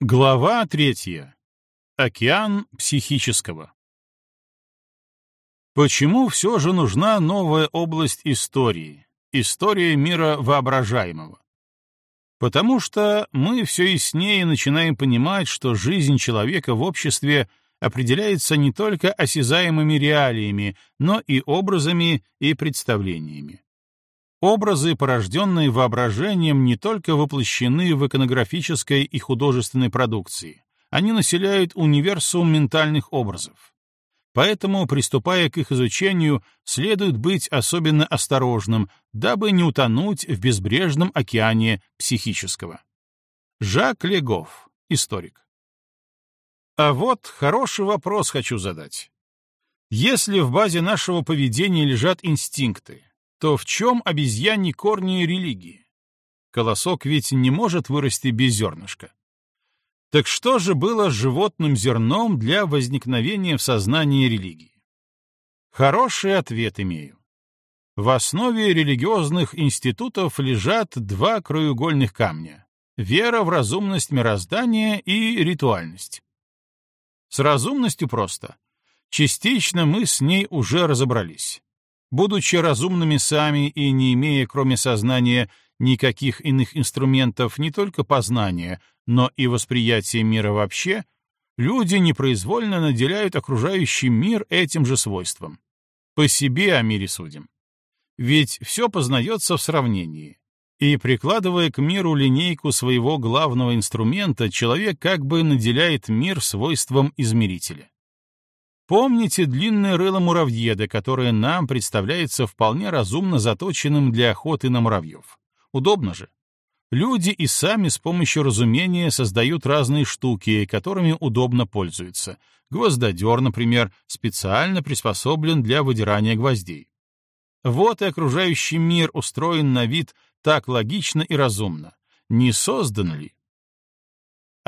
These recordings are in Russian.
Глава третья. Океан психического. Почему все же нужна новая область истории, история мира воображаемого? Потому что мы все яснее начинаем понимать, что жизнь человека в обществе определяется не только осязаемыми реалиями, но и образами и представлениями. Образы, порожденные воображением, не только воплощены в иконографической и художественной продукции, они населяют универсум ментальных образов. Поэтому, приступая к их изучению, следует быть особенно осторожным, дабы не утонуть в безбрежном океане психического. Жак Легов, историк. А вот хороший вопрос хочу задать. Если в базе нашего поведения лежат инстинкты, то в чем обезьяньи корни религии? Колосок ведь не может вырасти без зернышка. Так что же было животным зерном для возникновения в сознании религии? Хороший ответ имею. В основе религиозных институтов лежат два краеугольных камня — вера в разумность мироздания и ритуальность. С разумностью просто. Частично мы с ней уже разобрались. Будучи разумными сами и не имея, кроме сознания, никаких иных инструментов не только познания, но и восприятия мира вообще, люди непроизвольно наделяют окружающий мир этим же свойством. По себе о мире судим. Ведь все познается в сравнении. И, прикладывая к миру линейку своего главного инструмента, человек как бы наделяет мир свойством измерителя. Помните длинное рыло муравьеда, которое нам представляется вполне разумно заточенным для охоты на муравьев. Удобно же. Люди и сами с помощью разумения создают разные штуки, которыми удобно пользуются. Гвоздодер, например, специально приспособлен для выдирания гвоздей. Вот и окружающий мир устроен на вид так логично и разумно. Не создан ли?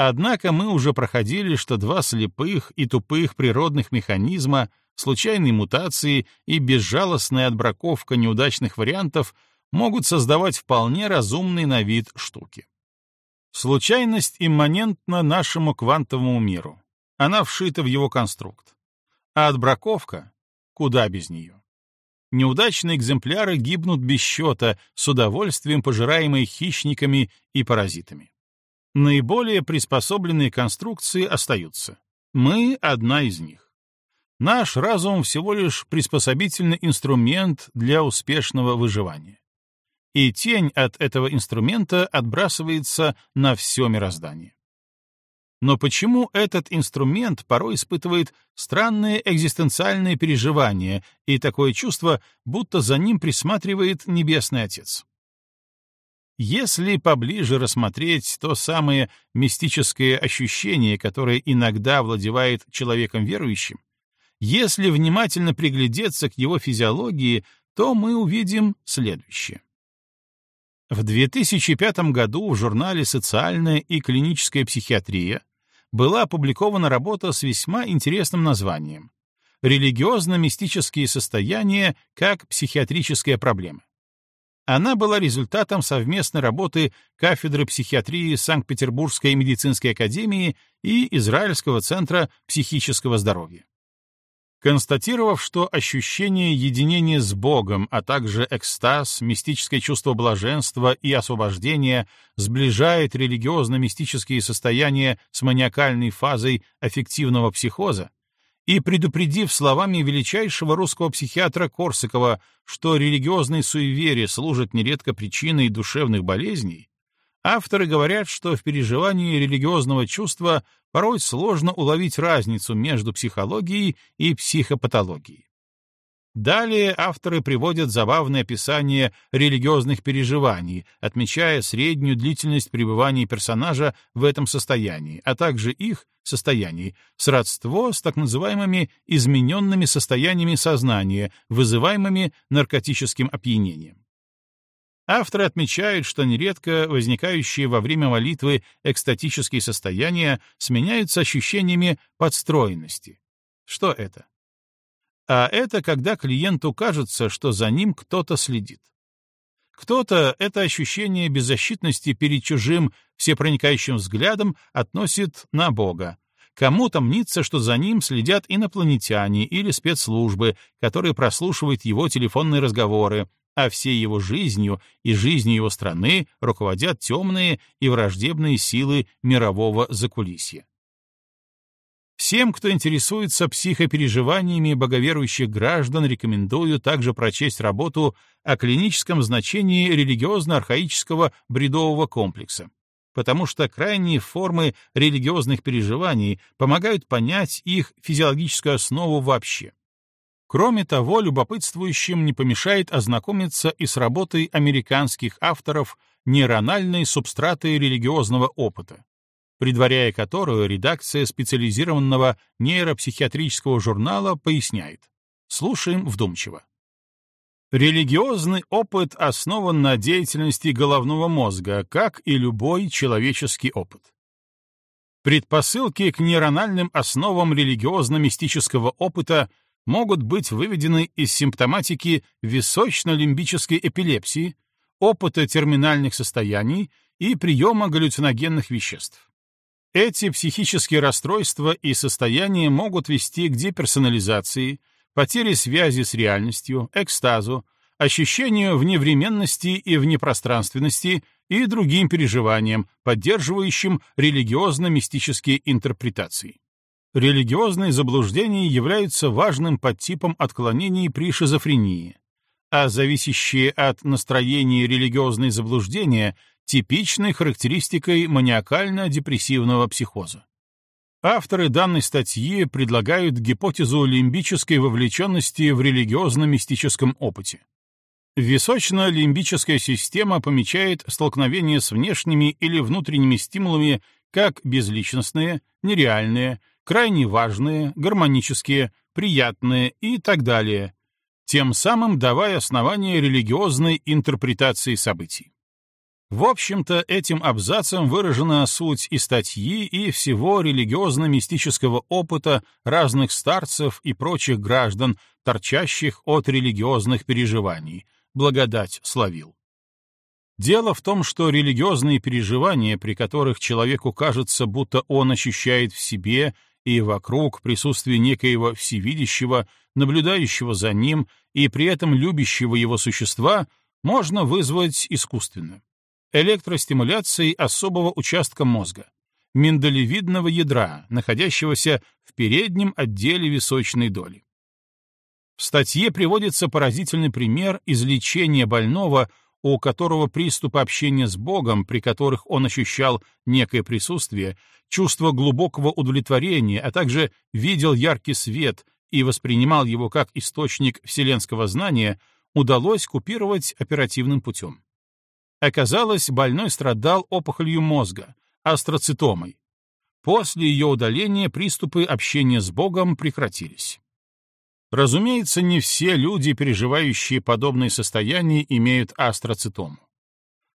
Однако мы уже проходили, что два слепых и тупых природных механизма, случайные мутации и безжалостная отбраковка неудачных вариантов могут создавать вполне разумные на вид штуки. Случайность имманентна нашему квантовому миру. Она вшита в его конструкт. А отбраковка — куда без нее. Неудачные экземпляры гибнут без счета, с удовольствием пожираемые хищниками и паразитами. Наиболее приспособленные конструкции остаются. Мы — одна из них. Наш разум всего лишь приспособительный инструмент для успешного выживания. И тень от этого инструмента отбрасывается на все мироздание. Но почему этот инструмент порой испытывает странные экзистенциальные переживания и такое чувство, будто за ним присматривает Небесный Отец? Если поближе рассмотреть то самое мистическое ощущение, которое иногда владевает человеком верующим, если внимательно приглядеться к его физиологии, то мы увидим следующее. В 2005 году в журнале «Социальная и клиническая психиатрия» была опубликована работа с весьма интересным названием «Религиозно-мистические состояния как психиатрическая проблема». Она была результатом совместной работы кафедры психиатрии Санкт-Петербургской медицинской академии и Израильского центра психического здоровья. Констатировав, что ощущение единения с Богом, а также экстаз, мистическое чувство блаженства и освобождения сближает религиозно-мистические состояния с маниакальной фазой аффективного психоза, и предупредив словами величайшего русского психиатра Корсакова, что религиозные суеверия служат нередко причиной душевных болезней, авторы говорят, что в переживании религиозного чувства порой сложно уловить разницу между психологией и психопатологией. Далее авторы приводят забавное описание религиозных переживаний, отмечая среднюю длительность пребывания персонажа в этом состоянии, а также их состояний, сродство с так называемыми измененными состояниями сознания, вызываемыми наркотическим опьянением. Авторы отмечают, что нередко возникающие во время молитвы экстатические состояния сменяются ощущениями подстроенности. Что это? А это когда клиенту кажется, что за ним кто-то следит. Кто-то это ощущение беззащитности перед чужим всепроникающим взглядом относит на Бога. Кому-то мнится, что за ним следят инопланетяне или спецслужбы, которые прослушивают его телефонные разговоры, а всей его жизнью и жизнью его страны руководят темные и враждебные силы мирового закулисья. Всем, кто интересуется психопереживаниями боговерующих граждан, рекомендую также прочесть работу о клиническом значении религиозно-архаического бредового комплекса, потому что крайние формы религиозных переживаний помогают понять их физиологическую основу вообще. Кроме того, любопытствующим не помешает ознакомиться и с работой американских авторов нейрональной субстраты религиозного опыта, предваряя которую редакция специализированного нейропсихиатрического журнала поясняет. Слушаем вдумчиво. Религиозный опыт основан на деятельности головного мозга, как и любой человеческий опыт. Предпосылки к нейрональным основам религиозно-мистического опыта могут быть выведены из симптоматики височно-лимбической эпилепсии, опыта терминальных состояний и приема галлюциногенных веществ. Эти психические расстройства и состояния могут вести к деперсонализации, потере связи с реальностью, экстазу, ощущению вневременности и внепространственности и другим переживаниям, поддерживающим религиозно-мистические интерпретации. Религиозные заблуждения являются важным подтипом отклонений при шизофрении, а зависящие от настроения религиозные заблуждения типичной характеристикой маниакально-депрессивного психоза. Авторы данной статьи предлагают гипотезу лимбической вовлеченности в религиозно-мистическом опыте. Височно-лимбическая система помечает столкновение с внешними или внутренними стимулами как безличностные, нереальные, крайне важные, гармонические, приятные и так далее, тем самым давая основание религиозной интерпретации событий. В общем-то, этим абзацем выражена суть и статьи, и всего религиозно-мистического опыта разных старцев и прочих граждан, торчащих от религиозных переживаний. Благодать словил. Дело в том, что религиозные переживания, при которых человеку кажется, будто он ощущает в себе и вокруг присутствие некоего всевидящего, наблюдающего за ним и при этом любящего его существа, можно вызвать искусственно электростимуляцией особого участка мозга, миндалевидного ядра, находящегося в переднем отделе височной доли. В статье приводится поразительный пример излечения больного, у которого приступы общения с Богом, при которых он ощущал некое присутствие, чувство глубокого удовлетворения, а также видел яркий свет и воспринимал его как источник вселенского знания, удалось купировать оперативным путем. Оказалось, больной страдал опухолью мозга, астроцитомой. После ее удаления приступы общения с Богом прекратились. Разумеется, не все люди, переживающие подобные состояния, имеют астроцитому.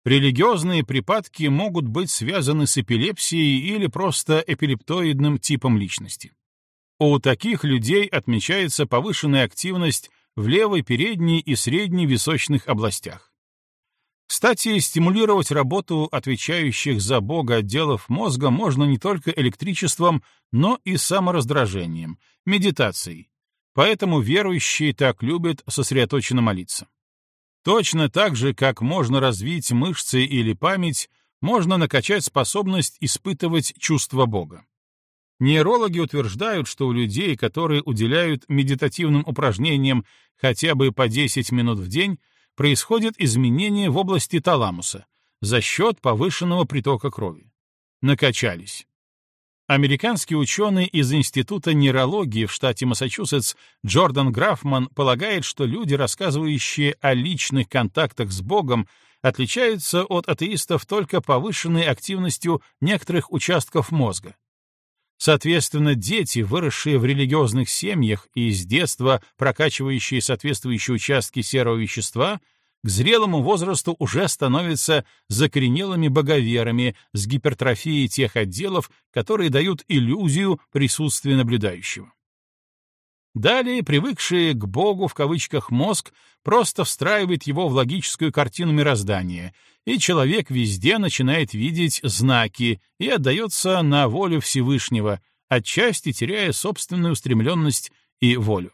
Религиозные припадки могут быть связаны с эпилепсией или просто эпилептоидным типом личности. У таких людей отмечается повышенная активность в левой передней и средней височных областях. Кстати, стимулировать работу отвечающих за Бога отделов мозга можно не только электричеством, но и самораздражением, медитацией. Поэтому верующие так любят сосредоточенно молиться. Точно так же, как можно развить мышцы или память, можно накачать способность испытывать чувство Бога. Нейрологи утверждают, что у людей, которые уделяют медитативным упражнениям хотя бы по 10 минут в день, происходят изменения в области таламуса за счет повышенного притока крови. Накачались. Американский ученый из Института нейрологии в штате Массачусетс Джордан Графман полагает, что люди, рассказывающие о личных контактах с Богом, отличаются от атеистов только повышенной активностью некоторых участков мозга. Соответственно, дети, выросшие в религиозных семьях и с детства прокачивающие соответствующие участки серого вещества, к зрелому возрасту уже становятся закоренелыми боговерами с гипертрофией тех отделов, которые дают иллюзию присутствия наблюдающего. Далее, привыкший к Богу в кавычках мозг просто встраивает его в логическую картину мироздания, и человек везде начинает видеть знаки и отдается на волю Всевышнего, отчасти теряя собственную устремленность и волю.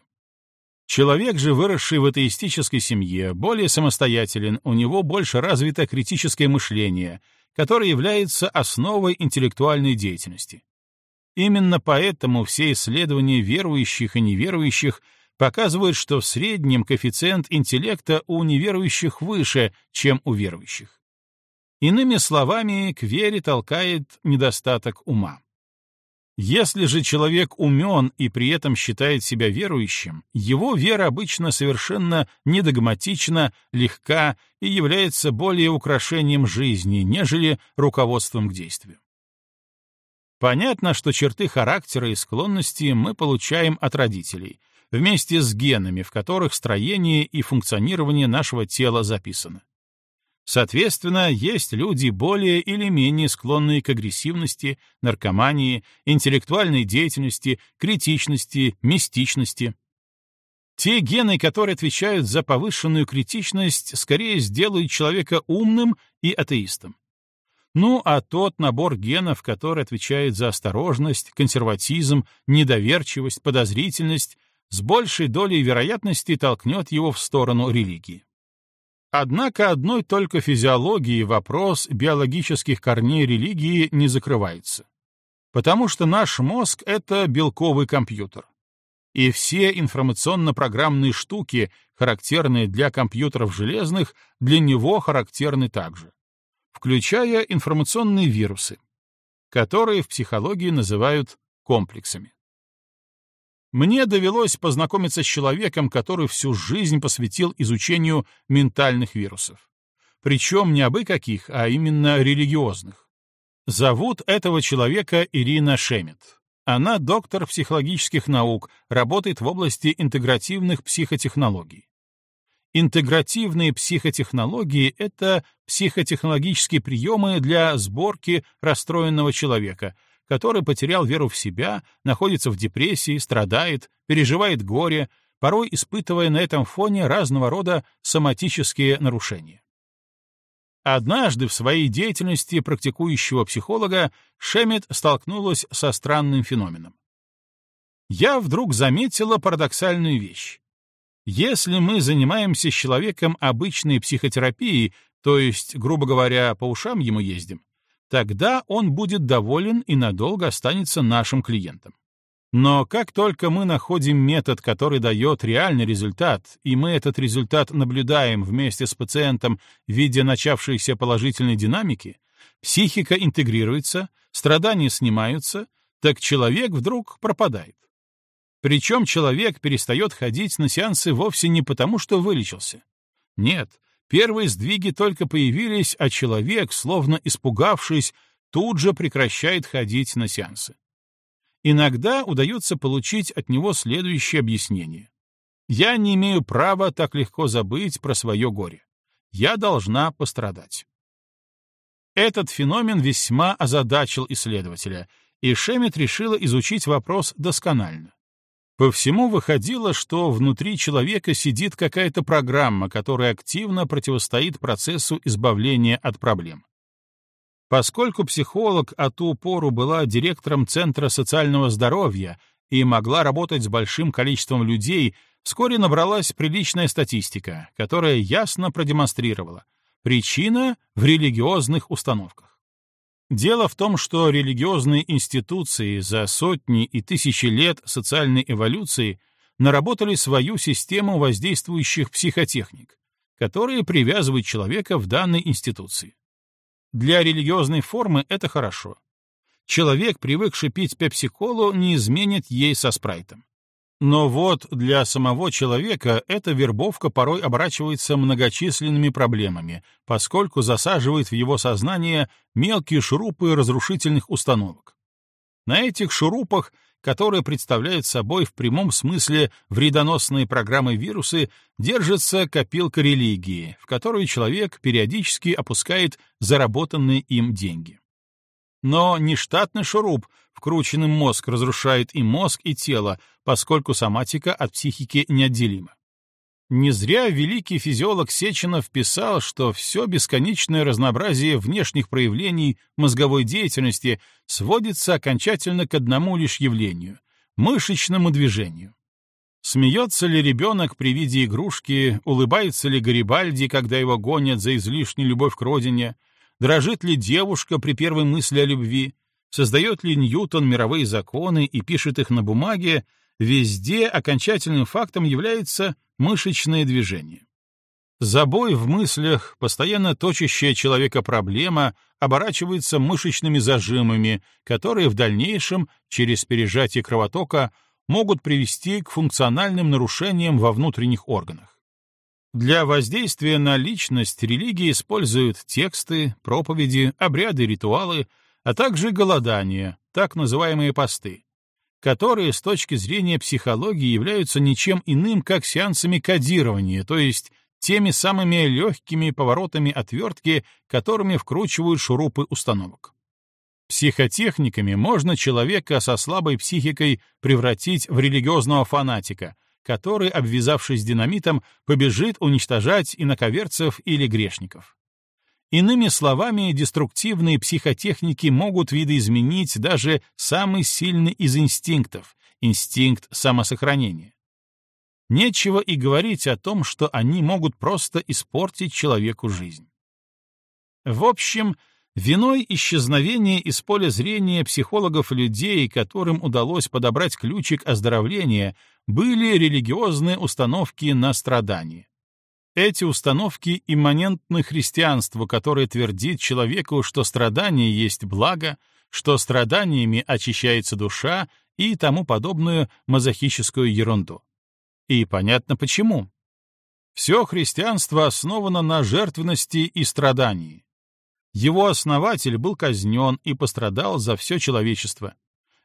Человек же, выросший в атеистической семье, более самостоятелен, у него больше развито критическое мышление, которое является основой интеллектуальной деятельности. Именно поэтому все исследования верующих и неверующих показывают, что в среднем коэффициент интеллекта у неверующих выше, чем у верующих. Иными словами, к вере толкает недостаток ума. Если же человек умен и при этом считает себя верующим, его вера обычно совершенно недогматична, легка и является более украшением жизни, нежели руководством к действию. Понятно, что черты характера и склонности мы получаем от родителей, вместе с генами, в которых строение и функционирование нашего тела записано. Соответственно, есть люди более или менее склонные к агрессивности, наркомании, интеллектуальной деятельности, критичности, мистичности. Те гены, которые отвечают за повышенную критичность, скорее сделают человека умным и атеистом. Ну, а тот набор генов, который отвечает за осторожность, консерватизм, недоверчивость, подозрительность, с большей долей вероятности толкнет его в сторону религии. Однако одной только физиологии вопрос биологических корней религии не закрывается. Потому что наш мозг — это белковый компьютер. И все информационно-программные штуки, характерные для компьютеров железных, для него характерны также включая информационные вирусы, которые в психологии называют комплексами. Мне довелось познакомиться с человеком, который всю жизнь посвятил изучению ментальных вирусов. Причем не абы каких, а именно религиозных. Зовут этого человека Ирина Шемет. Она доктор психологических наук, работает в области интегративных психотехнологий. Интегративные психотехнологии — это психотехнологические приемы для сборки расстроенного человека, который потерял веру в себя, находится в депрессии, страдает, переживает горе, порой испытывая на этом фоне разного рода соматические нарушения. Однажды в своей деятельности практикующего психолога Шемет столкнулась со странным феноменом. Я вдруг заметила парадоксальную вещь. Если мы занимаемся с человеком обычной психотерапией, то есть, грубо говоря, по ушам ему ездим, тогда он будет доволен и надолго останется нашим клиентом. Но как только мы находим метод, который дает реальный результат, и мы этот результат наблюдаем вместе с пациентом в виде начавшейся положительной динамики, психика интегрируется, страдания снимаются, так человек вдруг пропадает. Причем человек перестает ходить на сеансы вовсе не потому, что вылечился. Нет, первые сдвиги только появились, а человек, словно испугавшись, тут же прекращает ходить на сеансы. Иногда удается получить от него следующее объяснение. «Я не имею права так легко забыть про свое горе. Я должна пострадать». Этот феномен весьма озадачил исследователя, и Шемет решила изучить вопрос досконально. По всему выходило, что внутри человека сидит какая-то программа, которая активно противостоит процессу избавления от проблем. Поскольку психолог от ту пору была директором Центра социального здоровья и могла работать с большим количеством людей, вскоре набралась приличная статистика, которая ясно продемонстрировала — причина в религиозных установках. Дело в том, что религиозные институции за сотни и тысячи лет социальной эволюции наработали свою систему воздействующих психотехник, которые привязывают человека в данной институции. Для религиозной формы это хорошо. Человек, привыкший пить пепсиколу, не изменит ей со спрайтом. Но вот для самого человека эта вербовка порой оборачивается многочисленными проблемами, поскольку засаживает в его сознание мелкие шурупы разрушительных установок. На этих шурупах, которые представляют собой в прямом смысле вредоносные программы вирусы, держится копилка религии, в которую человек периодически опускает заработанные им деньги. Но не штатный шуруп, вкрученный мозг, разрушает и мозг, и тело, поскольку соматика от психики неотделима. Не зря великий физиолог Сеченов писал, что все бесконечное разнообразие внешних проявлений мозговой деятельности сводится окончательно к одному лишь явлению — мышечному движению. Смеется ли ребенок при виде игрушки, улыбается ли Гарибальди, когда его гонят за излишнюю любовь к родине, дрожит ли девушка при первой мысли о любви, создает ли Ньютон мировые законы и пишет их на бумаге, везде окончательным фактом является мышечное движение. Забой в мыслях, постоянно точащая человека проблема, оборачивается мышечными зажимами, которые в дальнейшем, через пережатие кровотока, могут привести к функциональным нарушениям во внутренних органах. Для воздействия на личность религии используют тексты, проповеди, обряды, ритуалы, а также голодания, так называемые посты, которые с точки зрения психологии являются ничем иным, как сеансами кодирования, то есть теми самыми легкими поворотами отвертки, которыми вкручивают шурупы установок. Психотехниками можно человека со слабой психикой превратить в религиозного фанатика, который, обвязавшись динамитом, побежит уничтожать иноковерцев или грешников. Иными словами, деструктивные психотехники могут видоизменить даже самый сильный из инстинктов — инстинкт самосохранения. Нечего и говорить о том, что они могут просто испортить человеку жизнь. В общем, виной исчезновения из поля зрения психологов людей, которым удалось подобрать ключик оздоровления, были религиозные установки на страдания. Эти установки имманентны христианству, которое твердит человеку, что страдание есть благо, что страданиями очищается душа и тому подобную мазохическую ерунду. И понятно почему. Все христианство основано на жертвенности и страдании. Его основатель был казнен и пострадал за все человечество.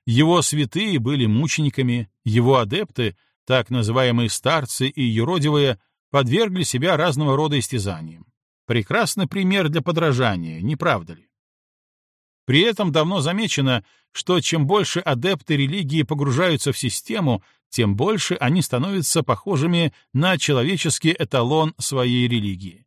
Его святые были мучениками, его адепты, так называемые старцы и юродивые, подвергли себя разного рода истязаниям. Прекрасный пример для подражания, не правда ли? При этом давно замечено, что чем больше адепты религии погружаются в систему, тем больше они становятся похожими на человеческий эталон своей религии.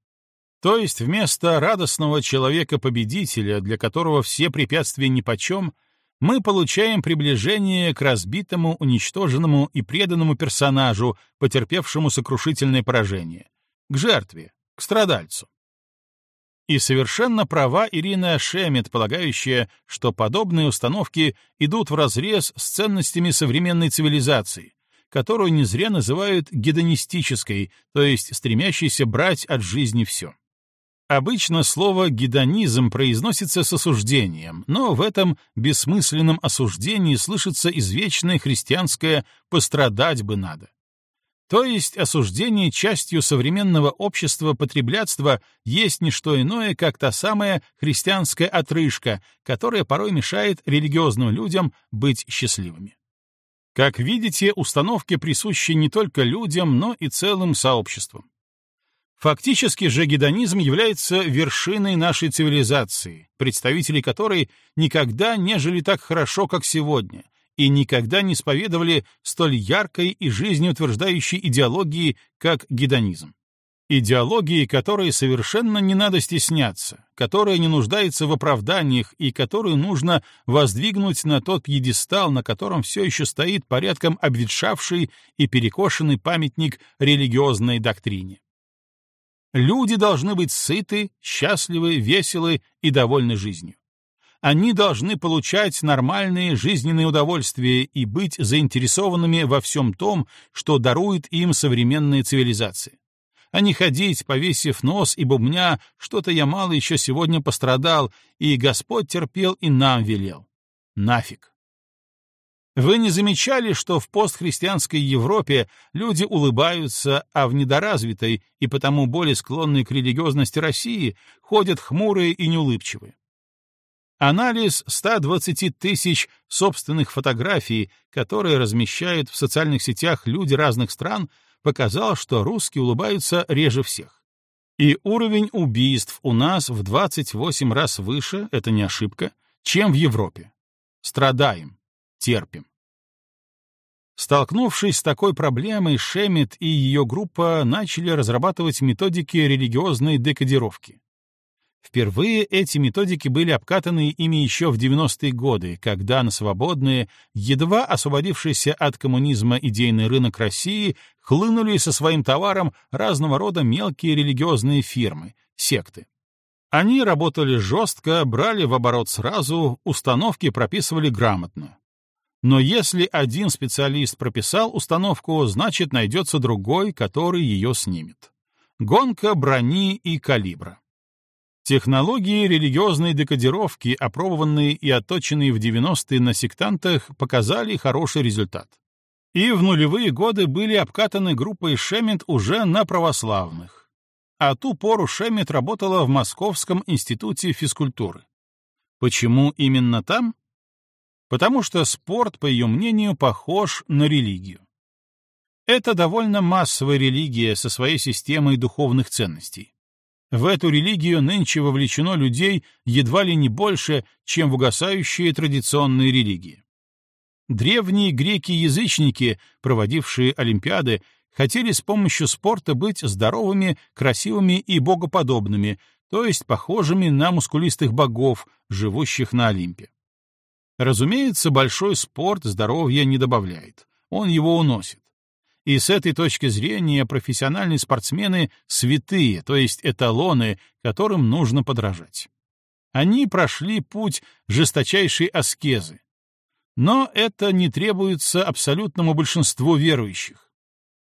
То есть вместо радостного человека-победителя, для которого все препятствия нипочем, мы получаем приближение к разбитому, уничтоженному и преданному персонажу, потерпевшему сокрушительное поражение, к жертве, к страдальцу. И совершенно права Ирина Шемет, полагающая, что подобные установки идут вразрез с ценностями современной цивилизации, которую не зря называют гедонистической, то есть стремящейся брать от жизни все. Обычно слово «гедонизм» произносится с осуждением, но в этом бессмысленном осуждении слышится извечное христианское «пострадать бы надо». То есть осуждение частью современного общества потреблятства есть не что иное, как та самая христианская отрыжка, которая порой мешает религиозным людям быть счастливыми. Как видите, установки присущи не только людям, но и целым сообществам. Фактически же гедонизм является вершиной нашей цивилизации, представители которой никогда не жили так хорошо, как сегодня, и никогда не исповедовали столь яркой и жизнеутверждающей идеологии, как гедонизм. Идеологии, которой совершенно не надо стесняться, которая не нуждается в оправданиях и которую нужно воздвигнуть на тот пьедестал, на котором все еще стоит порядком обветшавший и перекошенный памятник религиозной доктрине. Люди должны быть сыты, счастливы, веселы и довольны жизнью. Они должны получать нормальные жизненные удовольствия и быть заинтересованными во всем том, что дарует им современная цивилизация. А не ходить, повесив нос и бубня, что-то я мало еще сегодня пострадал, и Господь терпел и нам велел. Нафиг. Вы не замечали, что в постхристианской Европе люди улыбаются, а в недоразвитой и потому более склонной к религиозности России ходят хмурые и неулыбчивые? Анализ 120 тысяч собственных фотографий, которые размещают в социальных сетях люди разных стран, показал, что русские улыбаются реже всех. И уровень убийств у нас в 28 раз выше, это не ошибка, чем в Европе. Страдаем, терпим. Столкнувшись с такой проблемой, Шемет и ее группа начали разрабатывать методики религиозной декодировки. Впервые эти методики были обкатаны ими еще в 90-е годы, когда на свободные, едва освободившийся от коммунизма идейный рынок России хлынули со своим товаром разного рода мелкие религиозные фирмы, секты. Они работали жестко, брали в оборот сразу, установки прописывали грамотно. Но если один специалист прописал установку, значит найдется другой, который ее снимет. Гонка брони и калибра. Технологии религиозной декодировки, опробованные и отточенные в 90-е на сектантах, показали хороший результат. И в нулевые годы были обкатаны группой Шемет уже на православных. А ту пору Шемет работала в Московском институте физкультуры. Почему именно там? Потому что спорт, по ее мнению, похож на религию. Это довольно массовая религия со своей системой духовных ценностей. В эту религию нынче вовлечено людей едва ли не больше, чем в угасающие традиционные религии. Древние греки-язычники, проводившие Олимпиады, хотели с помощью спорта быть здоровыми, красивыми и богоподобными, то есть похожими на мускулистых богов, живущих на Олимпе. Разумеется, большой спорт здоровья не добавляет, он его уносит. И с этой точки зрения профессиональные спортсмены — святые, то есть эталоны, которым нужно подражать. Они прошли путь жесточайшей аскезы. Но это не требуется абсолютному большинству верующих.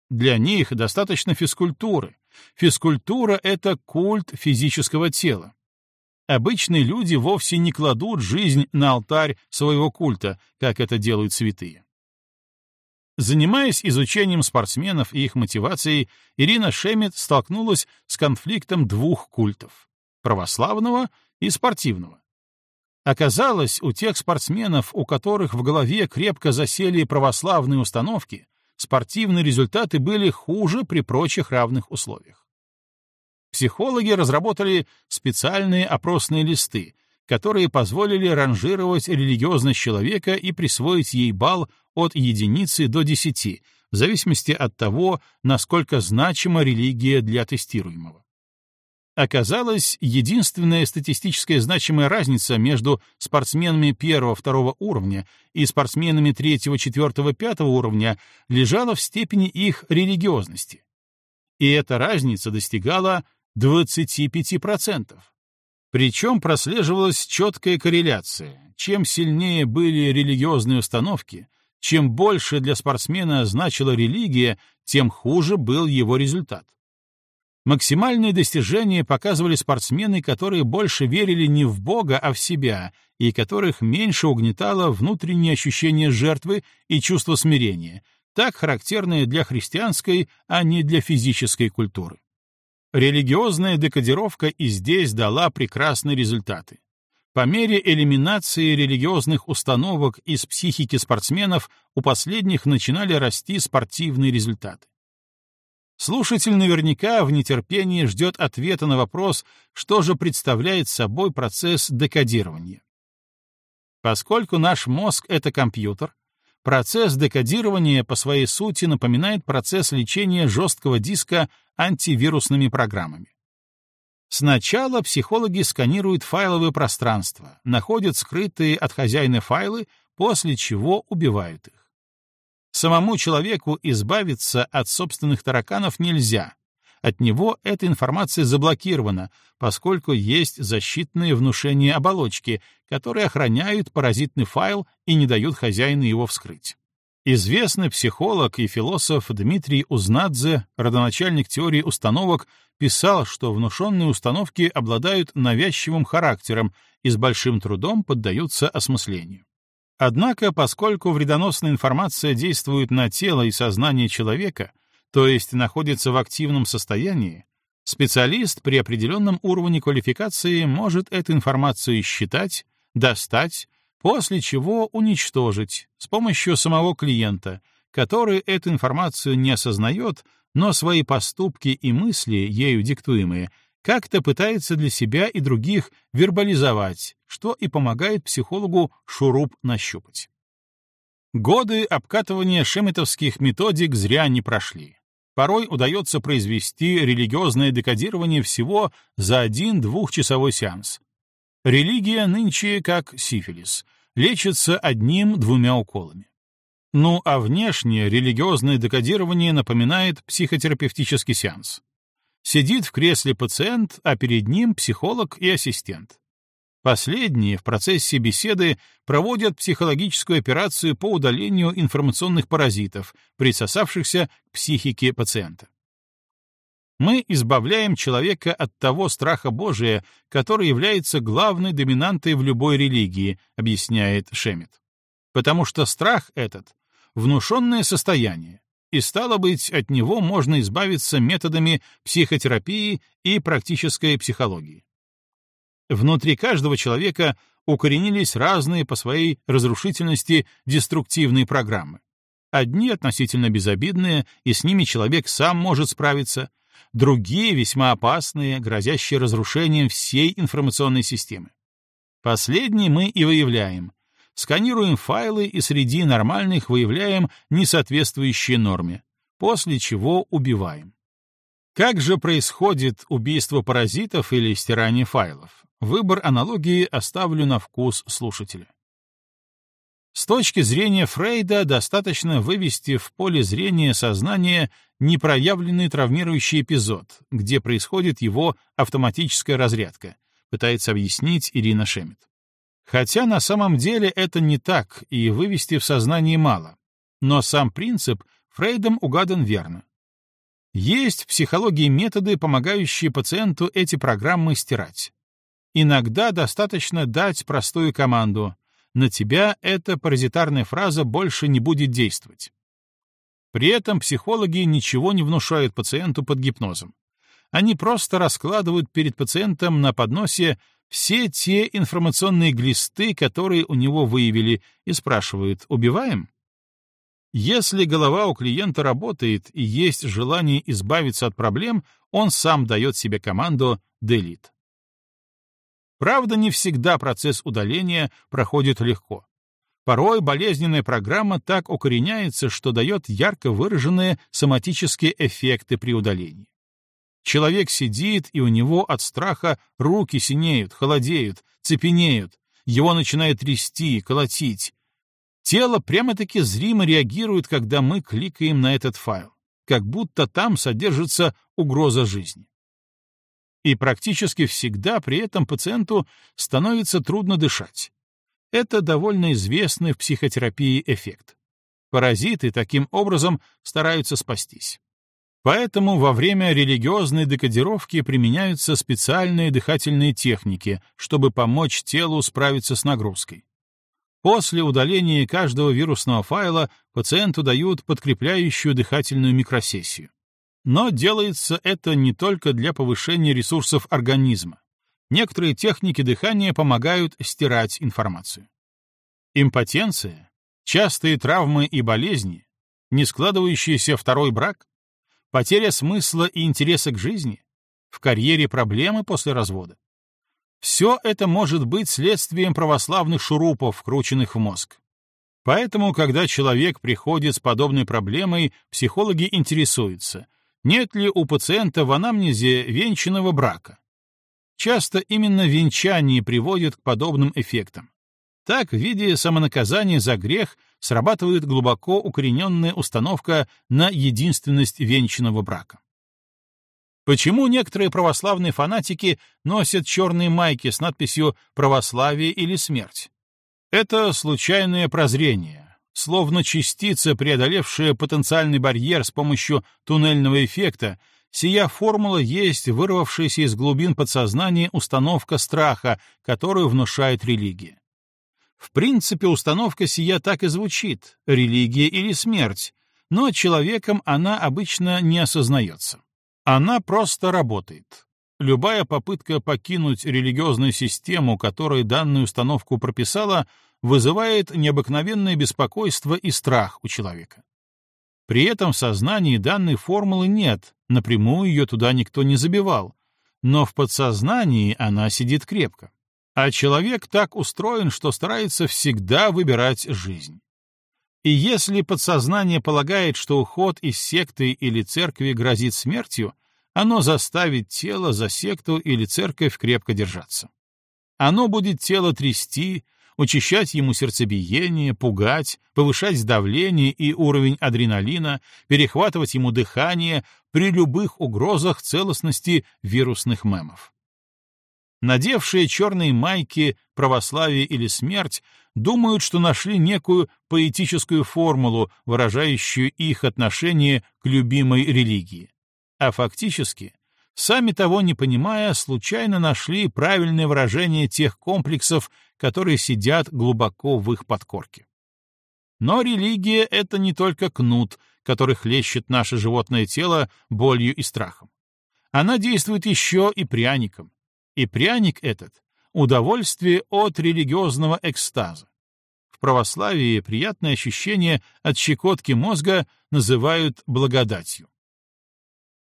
Для них достаточно физкультуры. Физкультура — это культ физического тела. Обычные люди вовсе не кладут жизнь на алтарь своего культа, как это делают святые. Занимаясь изучением спортсменов и их мотивацией, Ирина Шемет столкнулась с конфликтом двух культов — православного и спортивного. Оказалось, у тех спортсменов, у которых в голове крепко засели православные установки, спортивные результаты были хуже при прочих равных условиях. Психологи разработали специальные опросные листы, которые позволили ранжировать религиозность человека и присвоить ей балл от единицы до десяти, в зависимости от того, насколько значима религия для тестируемого. Оказалось, единственная статистическая значимая разница между спортсменами первого-второго уровня и спортсменами третьего, четвертого, пятого уровня лежала в степени их религиозности. И эта разница достигала 25%. Причем прослеживалась четкая корреляция. Чем сильнее были религиозные установки, чем больше для спортсмена значила религия, тем хуже был его результат. Максимальные достижения показывали спортсмены, которые больше верили не в Бога, а в себя, и которых меньше угнетало внутреннее ощущение жертвы и чувство смирения, так характерное для христианской, а не для физической культуры. Религиозная декодировка и здесь дала прекрасные результаты. По мере элиминации религиозных установок из психики спортсменов у последних начинали расти спортивные результаты. Слушатель наверняка в нетерпении ждет ответа на вопрос, что же представляет собой процесс декодирования. Поскольку наш мозг — это компьютер, Процесс декодирования по своей сути напоминает процесс лечения жесткого диска антивирусными программами. Сначала психологи сканируют файловое пространство, находят скрытые от хозяина файлы, после чего убивают их. Самому человеку избавиться от собственных тараканов нельзя. От него эта информация заблокирована, поскольку есть защитные внушения оболочки, которые охраняют паразитный файл и не дают хозяину его вскрыть. Известный психолог и философ Дмитрий Узнадзе, родоначальник теории установок, писал, что внушенные установки обладают навязчивым характером и с большим трудом поддаются осмыслению. Однако, поскольку вредоносная информация действует на тело и сознание человека, то есть находится в активном состоянии, специалист при определенном уровне квалификации может эту информацию считать, достать, после чего уничтожить с помощью самого клиента, который эту информацию не осознает, но свои поступки и мысли, ею диктуемые, как-то пытается для себя и других вербализовать, что и помогает психологу шуруп нащупать. Годы обкатывания шеметовских методик зря не прошли. Порой удается произвести религиозное декодирование всего за один-двухчасовой сеанс. Религия нынче, как сифилис, лечится одним-двумя уколами. Ну а внешнее религиозное декодирование напоминает психотерапевтический сеанс. Сидит в кресле пациент, а перед ним психолог и ассистент. Последние в процессе беседы проводят психологическую операцию по удалению информационных паразитов, присосавшихся к психике пациента. Мы избавляем человека от того страха Божия, который является главной доминантой в любой религии, объясняет Шемет. Потому что страх этот — внушенное состояние, и, стало быть, от него можно избавиться методами психотерапии и практической психологии. Внутри каждого человека укоренились разные по своей разрушительности деструктивные программы. Одни относительно безобидные, и с ними человек сам может справиться, другие весьма опасные, грозящие разрушением всей информационной системы. Последние мы и выявляем. Сканируем файлы и среди нормальных выявляем несоответствующие норме, после чего убиваем. Как же происходит убийство паразитов или стирание файлов? Выбор аналогии оставлю на вкус слушателя. С точки зрения Фрейда достаточно вывести в поле зрения сознания непроявленный травмирующий эпизод, где происходит его автоматическая разрядка, пытается объяснить Ирина Шемет. Хотя на самом деле это не так, и вывести в сознание мало. Но сам принцип Фрейдом угадан верно. Есть в психологии методы, помогающие пациенту эти программы стирать. Иногда достаточно дать простую команду. На тебя эта паразитарная фраза больше не будет действовать. При этом психологи ничего не внушают пациенту под гипнозом. Они просто раскладывают перед пациентом на подносе все те информационные глисты, которые у него выявили, и спрашивают «убиваем?». Если голова у клиента работает и есть желание избавиться от проблем, он сам дает себе команду «delete». Правда, не всегда процесс удаления проходит легко. Порой болезненная программа так укореняется, что дает ярко выраженные соматические эффекты при удалении. Человек сидит, и у него от страха руки синеют, холодеют, цепенеют, его начинает трясти, колотить. Тело прямо-таки зримо реагирует, когда мы кликаем на этот файл, как будто там содержится угроза жизни и практически всегда при этом пациенту становится трудно дышать. Это довольно известный в психотерапии эффект. Паразиты таким образом стараются спастись. Поэтому во время религиозной декодировки применяются специальные дыхательные техники, чтобы помочь телу справиться с нагрузкой. После удаления каждого вирусного файла пациенту дают подкрепляющую дыхательную микросессию. Но делается это не только для повышения ресурсов организма. Некоторые техники дыхания помогают стирать информацию. Импотенция, частые травмы и болезни, не складывающийся второй брак, потеря смысла и интереса к жизни, в карьере проблемы после развода. Все это может быть следствием православных шурупов, вкрученных в мозг. Поэтому, когда человек приходит с подобной проблемой, психологи интересуются, нет ли у пациента в анамнезе венчанного брака. Часто именно венчание приводит к подобным эффектам. Так, в виде самонаказания за грех срабатывает глубоко укорененная установка на единственность венчанного брака. Почему некоторые православные фанатики носят черные майки с надписью «Православие или смерть»? Это случайное прозрение, Словно частица, преодолевшая потенциальный барьер с помощью туннельного эффекта, сия формула есть вырвавшаяся из глубин подсознания установка страха, которую внушает религия. В принципе, установка сия так и звучит — религия или смерть, но человеком она обычно не осознается. Она просто работает. Любая попытка покинуть религиозную систему, которая данную установку прописала, вызывает необыкновенное беспокойство и страх у человека. При этом в сознании данной формулы нет, напрямую ее туда никто не забивал, но в подсознании она сидит крепко. А человек так устроен, что старается всегда выбирать жизнь. И если подсознание полагает, что уход из секты или церкви грозит смертью, оно заставит тело за секту или церковь крепко держаться. Оно будет тело трясти, учащать ему сердцебиение, пугать, повышать давление и уровень адреналина, перехватывать ему дыхание при любых угрозах целостности вирусных мемов. Надевшие черные майки «Православие или смерть» думают, что нашли некую поэтическую формулу, выражающую их отношение к любимой религии. А фактически сами того не понимая, случайно нашли правильное выражение тех комплексов, которые сидят глубоко в их подкорке. Но религия — это не только кнут, который хлещет наше животное тело болью и страхом. Она действует еще и пряником. И пряник этот — удовольствие от религиозного экстаза. В православии приятное ощущение от щекотки мозга называют благодатью.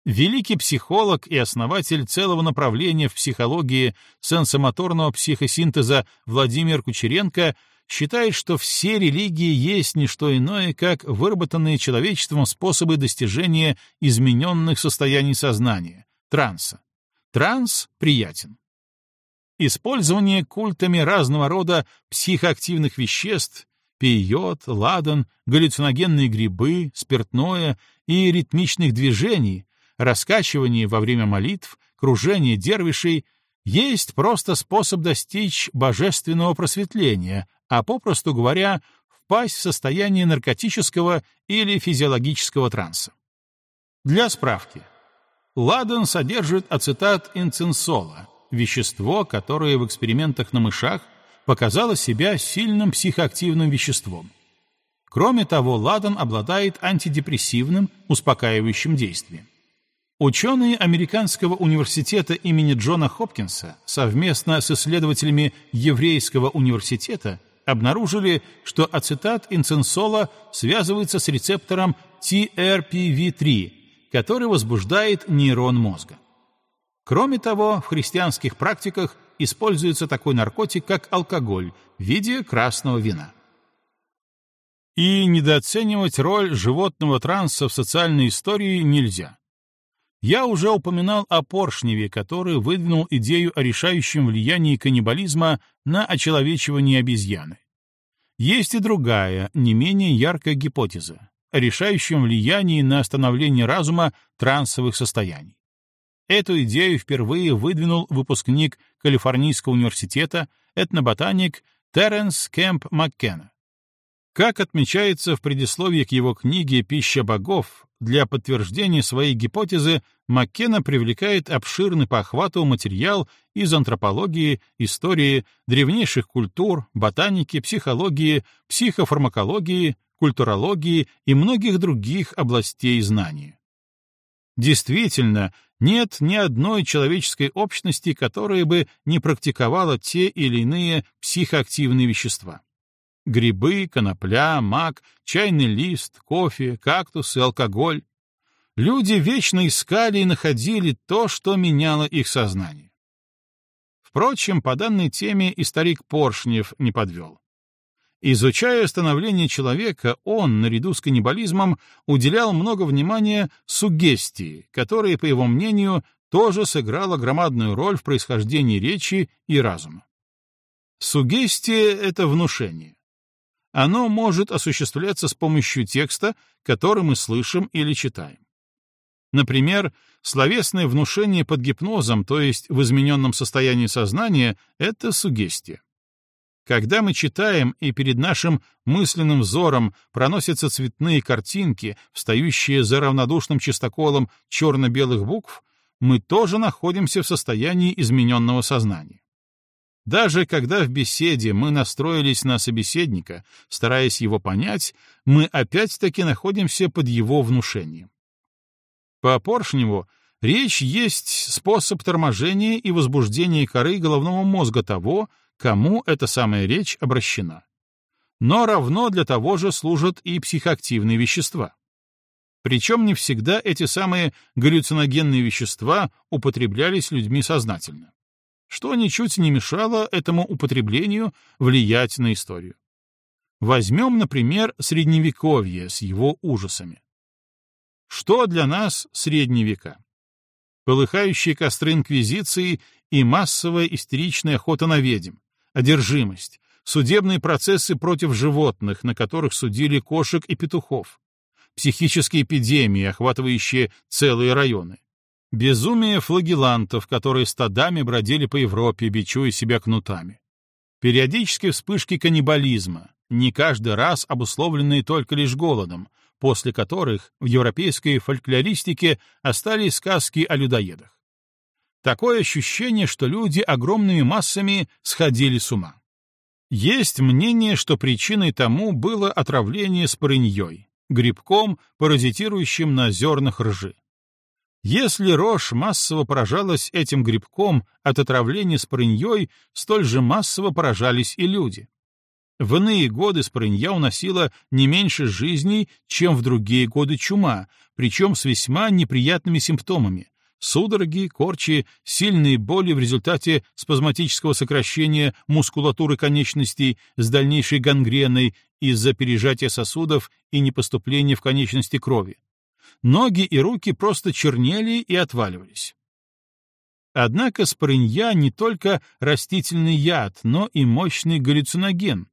Великий психолог и основатель целого направления в психологии сенсомоторного психосинтеза Владимир Кучеренко считает, что все религии есть не что иное, как выработанные человечеством способы достижения измененных состояний сознания, транса. Транс приятен. Использование культами разного рода психоактивных веществ пейот, ладан, галлюциногенные грибы, спиртное и ритмичных движений раскачивание во время молитв, кружение дервишей есть просто способ достичь божественного просветления, а попросту говоря, впасть в состояние наркотического или физиологического транса. Для справки. Ладан содержит ацетат инцинсола, вещество, которое в экспериментах на мышах показало себя сильным психоактивным веществом. Кроме того, ладан обладает антидепрессивным, успокаивающим действием. Ученые Американского университета имени Джона Хопкинса совместно с исследователями Еврейского университета обнаружили, что ацетат инценсола связывается с рецептором TRPV3, который возбуждает нейрон мозга. Кроме того, в христианских практиках используется такой наркотик, как алкоголь в виде красного вина. И недооценивать роль животного транса в социальной истории нельзя. Я уже упоминал о Поршневе, который выдвинул идею о решающем влиянии каннибализма на очеловечивание обезьяны. Есть и другая, не менее яркая гипотеза о решающем влиянии на становление разума трансовых состояний. Эту идею впервые выдвинул выпускник Калифорнийского университета, этноботаник Теренс Кэмп Маккена. Как отмечается в предисловии к его книге «Пища богов», для подтверждения своей гипотезы Маккена привлекает обширный по охвату материал из антропологии, истории, древнейших культур, ботаники, психологии, психофармакологии, культурологии и многих других областей знания. Действительно, нет ни одной человеческой общности, которая бы не практиковала те или иные психоактивные вещества. Грибы, конопля, мак, чайный лист, кофе, кактусы, алкоголь. Люди вечно искали и находили то, что меняло их сознание. Впрочем, по данной теме и старик Поршнев не подвел. Изучая становление человека, он, наряду с каннибализмом, уделял много внимания сугестии, которая, по его мнению, тоже сыграла громадную роль в происхождении речи и разума. Сугестия — это внушение оно может осуществляться с помощью текста, который мы слышим или читаем. Например, словесное внушение под гипнозом, то есть в измененном состоянии сознания, это сугестия. Когда мы читаем, и перед нашим мысленным взором проносятся цветные картинки, встающие за равнодушным чистоколом черно-белых букв, мы тоже находимся в состоянии измененного сознания. Даже когда в беседе мы настроились на собеседника, стараясь его понять, мы опять-таки находимся под его внушением. По Поршневу речь есть способ торможения и возбуждения коры головного мозга того, кому эта самая речь обращена. Но равно для того же служат и психоактивные вещества. Причем не всегда эти самые галлюциногенные вещества употреблялись людьми сознательно, что ничуть не мешало этому употреблению влиять на историю. Возьмем, например, Средневековье с его ужасами. Что для нас Средние века? Полыхающие костры инквизиции и массовая истеричная охота на ведьм, одержимость, судебные процессы против животных, на которых судили кошек и петухов, психические эпидемии, охватывающие целые районы, безумие флагелантов, которые стадами бродили по Европе, бичуя себя кнутами, периодические вспышки каннибализма, не каждый раз обусловленные только лишь голодом, после которых в европейской фольклористике остались сказки о людоедах. Такое ощущение, что люди огромными массами сходили с ума. Есть мнение, что причиной тому было отравление спорыньей, грибком, паразитирующим на зернах ржи. Если рожь массово поражалась этим грибком от отравления спорыньей, столь же массово поражались и люди. В иные годы спорынья уносила не меньше жизней, чем в другие годы чума, причем с весьма неприятными симптомами, судороги, корчи, сильные боли в результате спазматического сокращения мускулатуры конечностей с дальнейшей гангреной из-за пережатия сосудов и непоступления в конечности крови. Ноги и руки просто чернели и отваливались. Однако спорынья не только растительный яд, но и мощный галлюциноген.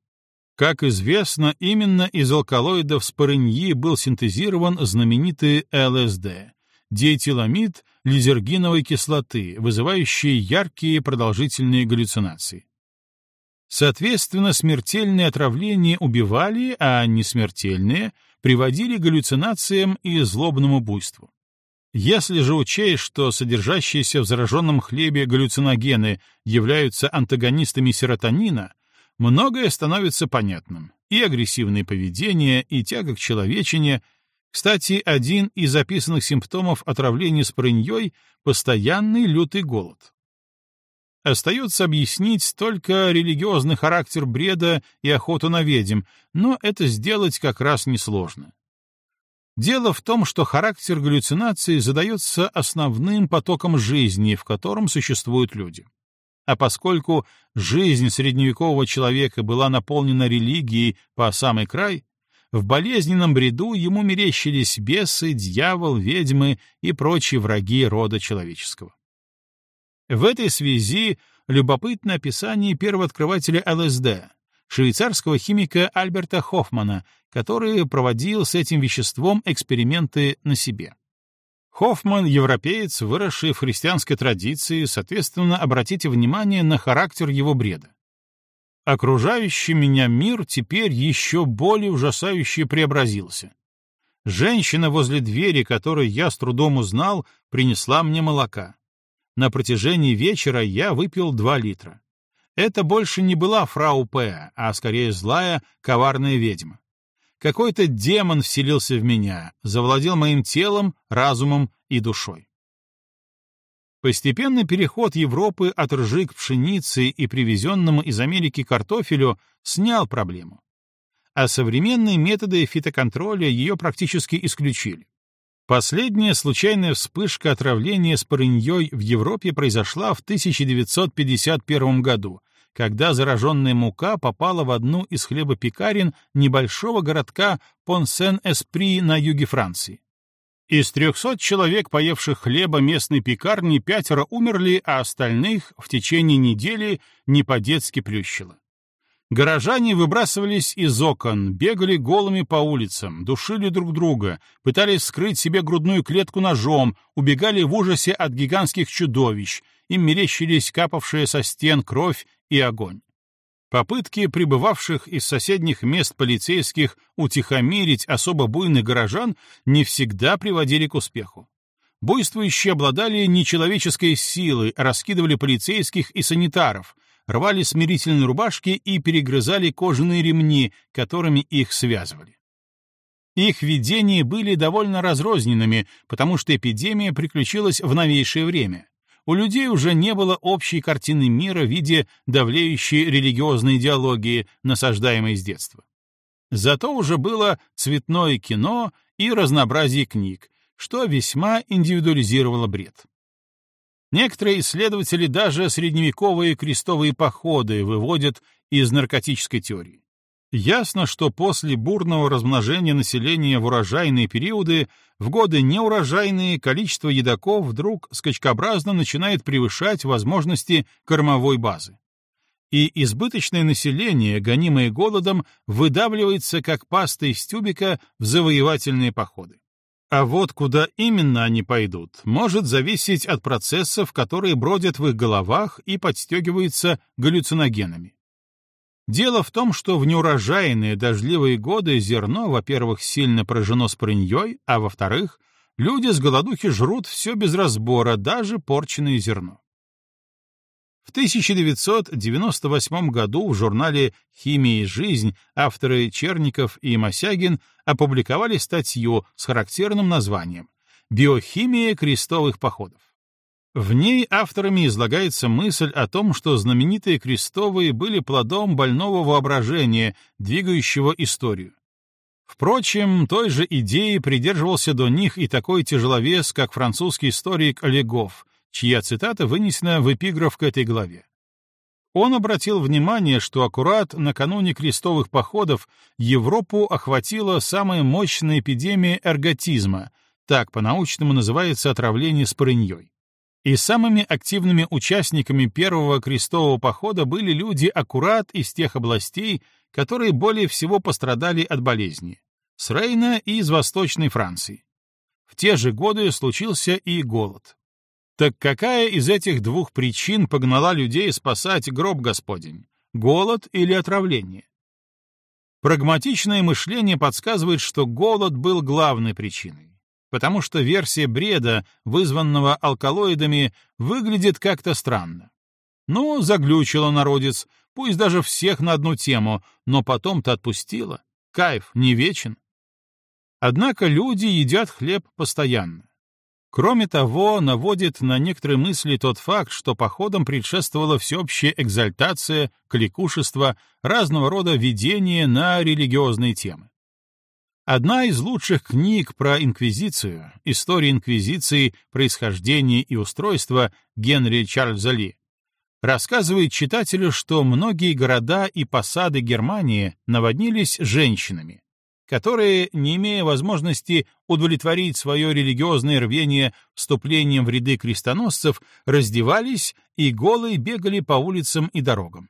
Как известно, именно из алкалоидов спорыньи был синтезирован знаменитый ЛСД — диэтиламид лизергиновой кислоты, вызывающие яркие продолжительные галлюцинации. Соответственно, смертельные отравления убивали, а несмертельные приводили к галлюцинациям и злобному буйству. Если же учесть, что содержащиеся в зараженном хлебе галлюциногены являются антагонистами серотонина, многое становится понятным. И агрессивное поведение, и тяга к человечине, кстати, один из записанных симптомов отравления спорыньей — постоянный лютый голод. Остается объяснить только религиозный характер бреда и охоту на ведьм, но это сделать как раз несложно. Дело в том, что характер галлюцинации задается основным потоком жизни, в котором существуют люди. А поскольку жизнь средневекового человека была наполнена религией по самый край, в болезненном бреду ему мерещились бесы, дьявол, ведьмы и прочие враги рода человеческого. В этой связи любопытное описание первооткрывателя ЛСД, швейцарского химика Альберта Хоффмана, который проводил с этим веществом эксперименты на себе. Хоффман — европеец, выросший в христианской традиции, соответственно, обратите внимание на характер его бреда. Окружающий меня мир теперь еще более ужасающе преобразился. Женщина возле двери, которую я с трудом узнал, принесла мне молока. На протяжении вечера я выпил два литра. Это больше не была фрау П., а скорее злая, коварная ведьма. Какой-то демон вселился в меня, завладел моим телом, разумом и душой. Постепенный переход Европы от ржи к пшенице и привезенному из Америки картофелю снял проблему. А современные методы фитоконтроля ее практически исключили. Последняя случайная вспышка отравления спорыньей в Европе произошла в 1951 году, когда зараженная мука попала в одну из хлебопекарен небольшого городка Понсен-Эспри на юге Франции. Из трехсот человек, поевших хлеба местной пекарни, пятеро умерли, а остальных в течение недели не по-детски плющило. Горожане выбрасывались из окон, бегали голыми по улицам, душили друг друга, пытались скрыть себе грудную клетку ножом, убегали в ужасе от гигантских чудовищ, им мерещились капавшие со стен кровь и огонь. Попытки прибывавших из соседних мест полицейских утихомирить особо буйных горожан не всегда приводили к успеху. Буйствующие обладали нечеловеческой силой, раскидывали полицейских и санитаров, рвали смирительные рубашки и перегрызали кожаные ремни, которыми их связывали. Их видения были довольно разрозненными, потому что эпидемия приключилась в новейшее время у людей уже не было общей картины мира в виде давлеющей религиозной идеологии, насаждаемой с детства. Зато уже было цветное кино и разнообразии книг, что весьма индивидуализировало бред. Некоторые исследователи даже средневековые крестовые походы выводят из наркотической теории. Ясно, что после бурного размножения населения в урожайные периоды, в годы неурожайные количество едоков вдруг скачкообразно начинает превышать возможности кормовой базы. И избыточное население, гонимое голодом, выдавливается как паста из тюбика в завоевательные походы. А вот куда именно они пойдут, может зависеть от процессов, которые бродят в их головах и подстегиваются галлюциногенами. Дело в том, что в неурожайные дождливые годы зерно, во-первых, сильно поражено спрыньей, а во-вторых, люди с голодухи жрут все без разбора, даже порченное зерно. В 1998 году в журнале «Химия и жизнь» авторы Черников и Мосягин опубликовали статью с характерным названием «Биохимия крестовых походов». В ней авторами излагается мысль о том, что знаменитые крестовые были плодом больного воображения, двигающего историю. Впрочем, той же идеи придерживался до них и такой тяжеловес, как французский историк Олегов, чья цитата вынесена в эпиграф к этой главе. Он обратил внимание, что аккурат накануне крестовых походов Европу охватила самая мощная эпидемия эрготизма, так по-научному называется отравление спорыньей. И самыми активными участниками первого крестового похода были люди аккурат из тех областей, которые более всего пострадали от болезни — с Рейна и из Восточной Франции. В те же годы случился и голод. Так какая из этих двух причин погнала людей спасать гроб Господень — голод или отравление? Прагматичное мышление подсказывает, что голод был главной причиной потому что версия бреда, вызванного алкалоидами, выглядит как-то странно. Ну, заглючила народец, пусть даже всех на одну тему, но потом-то отпустила. Кайф не вечен. Однако люди едят хлеб постоянно. Кроме того, наводит на некоторые мысли тот факт, что походам предшествовала всеобщая экзальтация, кликушество, разного рода видения на религиозные темы. Одна из лучших книг про инквизицию, история инквизиции, происхождение и устройство Генри Чарльза Ли, рассказывает читателю, что многие города и посады Германии наводнились женщинами, которые, не имея возможности удовлетворить свое религиозное рвение вступлением в ряды крестоносцев, раздевались и голые бегали по улицам и дорогам.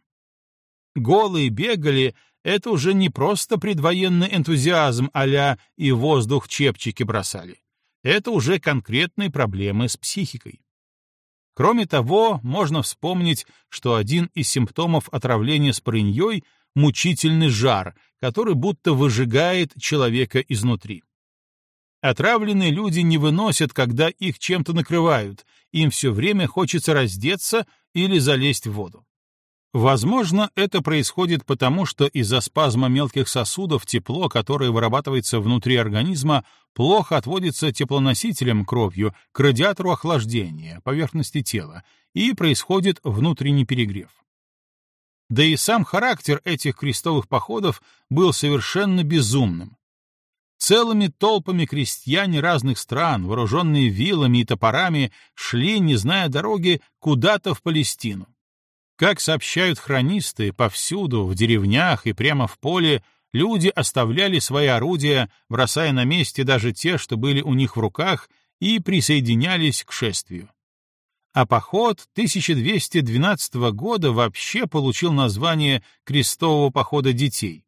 Голые бегали это уже не просто предвоенный энтузиазм а и воздух чепчики бросали. Это уже конкретные проблемы с психикой. Кроме того, можно вспомнить, что один из симптомов отравления спорыньей — мучительный жар, который будто выжигает человека изнутри. Отравленные люди не выносят, когда их чем-то накрывают, им все время хочется раздеться или залезть в воду. Возможно, это происходит потому, что из-за спазма мелких сосудов тепло, которое вырабатывается внутри организма, плохо отводится теплоносителем кровью к радиатору охлаждения поверхности тела, и происходит внутренний перегрев. Да и сам характер этих крестовых походов был совершенно безумным. Целыми толпами крестьяне разных стран, вооруженные вилами и топорами, шли, не зная дороги, куда-то в Палестину. Как сообщают хронисты, повсюду, в деревнях и прямо в поле, люди оставляли свои орудия, бросая на месте даже те, что были у них в руках, и присоединялись к шествию. А поход 1212 года вообще получил название «Крестового похода детей».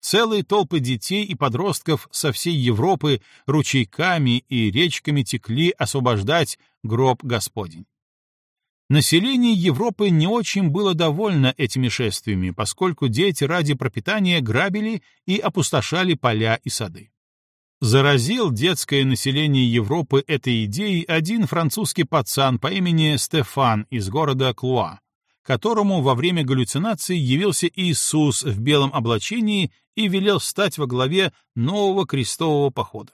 Целые толпы детей и подростков со всей Европы ручейками и речками текли освобождать гроб Господень. Население Европы не очень было довольно этими шествиями, поскольку дети ради пропитания грабили и опустошали поля и сады. Заразил детское население Европы этой идеей один французский пацан по имени Стефан из города Клуа, которому во время галлюцинации явился Иисус в белом облачении и велел стать во главе нового крестового похода.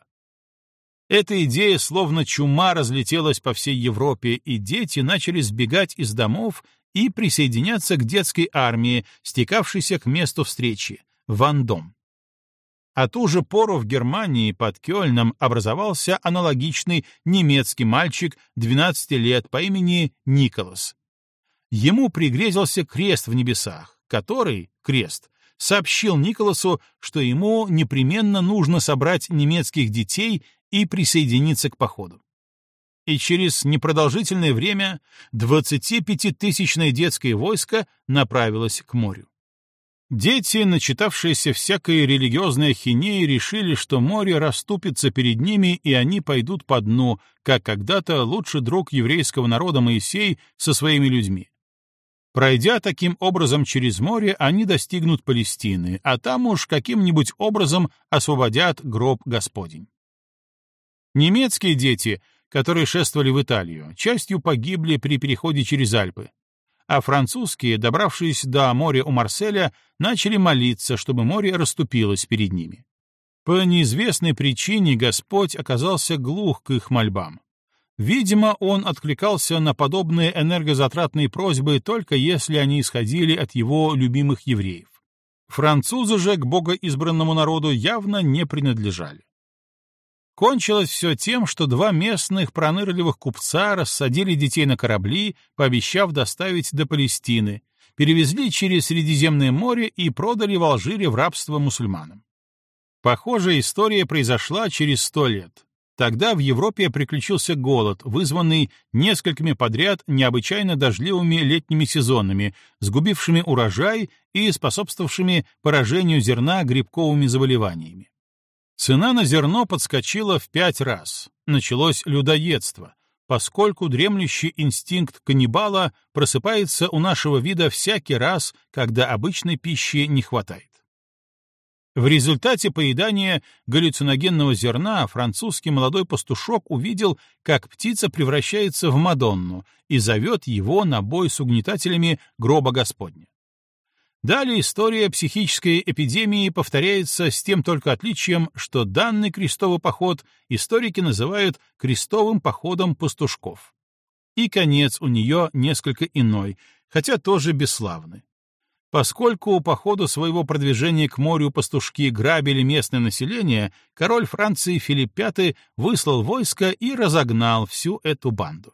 Эта идея словно чума разлетелась по всей Европе, и дети начали сбегать из домов и присоединяться к детской армии, стекавшейся к месту встречи — Вандом. А ту же пору в Германии под Кёльном образовался аналогичный немецкий мальчик 12 лет по имени Николас. Ему пригрезился крест в небесах, который, крест, сообщил Николасу, что ему непременно нужно собрать немецких детей и присоединиться к походу. И через непродолжительное время 25-тысячное детское войско направилось к морю. Дети, начитавшиеся всякой религиозной ахинеи, решили, что море расступится перед ними, и они пойдут по дну, как когда-то лучший друг еврейского народа Моисей со своими людьми. Пройдя таким образом через море, они достигнут Палестины, а там уж каким-нибудь образом освободят гроб Господень. Немецкие дети, которые шествовали в Италию, частью погибли при переходе через Альпы, а французские, добравшись до моря у Марселя, начали молиться, чтобы море расступилось перед ними. По неизвестной причине Господь оказался глух к их мольбам. Видимо, он откликался на подобные энергозатратные просьбы только если они исходили от его любимых евреев. Французы же к богоизбранному народу явно не принадлежали. Кончилось все тем, что два местных пронырливых купца рассадили детей на корабли, пообещав доставить до Палестины, перевезли через Средиземное море и продали в Алжире в рабство мусульманам. Похожая история произошла через сто лет. Тогда в Европе приключился голод, вызванный несколькими подряд необычайно дождливыми летними сезонами, сгубившими урожай и способствовавшими поражению зерна грибковыми заболеваниями. Цена на зерно подскочила в пять раз. Началось людоедство, поскольку дремлющий инстинкт каннибала просыпается у нашего вида всякий раз, когда обычной пищи не хватает. В результате поедания галлюциногенного зерна французский молодой пастушок увидел, как птица превращается в Мадонну и зовет его на бой с угнетателями гроба Господня. Далее история психической эпидемии повторяется с тем только отличием, что данный крестовый поход историки называют крестовым походом пастушков. И конец у нее несколько иной, хотя тоже бесславный. Поскольку по ходу своего продвижения к морю пастушки грабили местное население, король Франции Филипп V выслал войско и разогнал всю эту банду.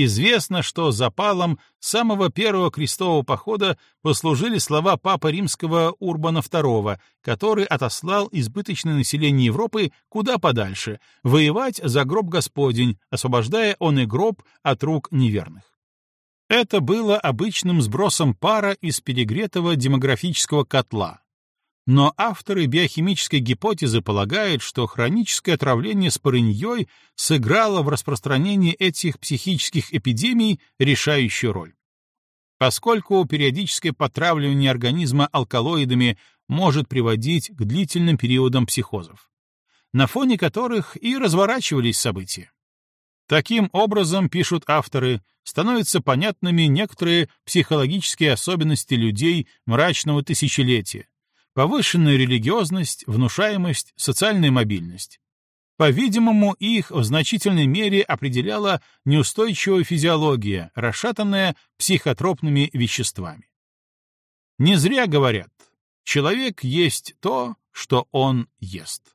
Известно, что запалом самого первого крестового похода послужили слова папы римского Урбана II, который отослал избыточное население Европы куда подальше, воевать за гроб Господень, освобождая он и гроб от рук неверных. Это было обычным сбросом пара из перегретого демографического котла, но авторы биохимической гипотезы полагают, что хроническое отравление спорыньей сыграло в распространении этих психических эпидемий решающую роль. Поскольку периодическое потравливание организма алкалоидами может приводить к длительным периодам психозов, на фоне которых и разворачивались события. Таким образом, пишут авторы, становятся понятными некоторые психологические особенности людей мрачного тысячелетия, повышенная религиозность, внушаемость, социальная мобильность. По-видимому, их в значительной мере определяла неустойчивая физиология, расшатанная психотропными веществами. Не зря говорят, человек есть то, что он ест.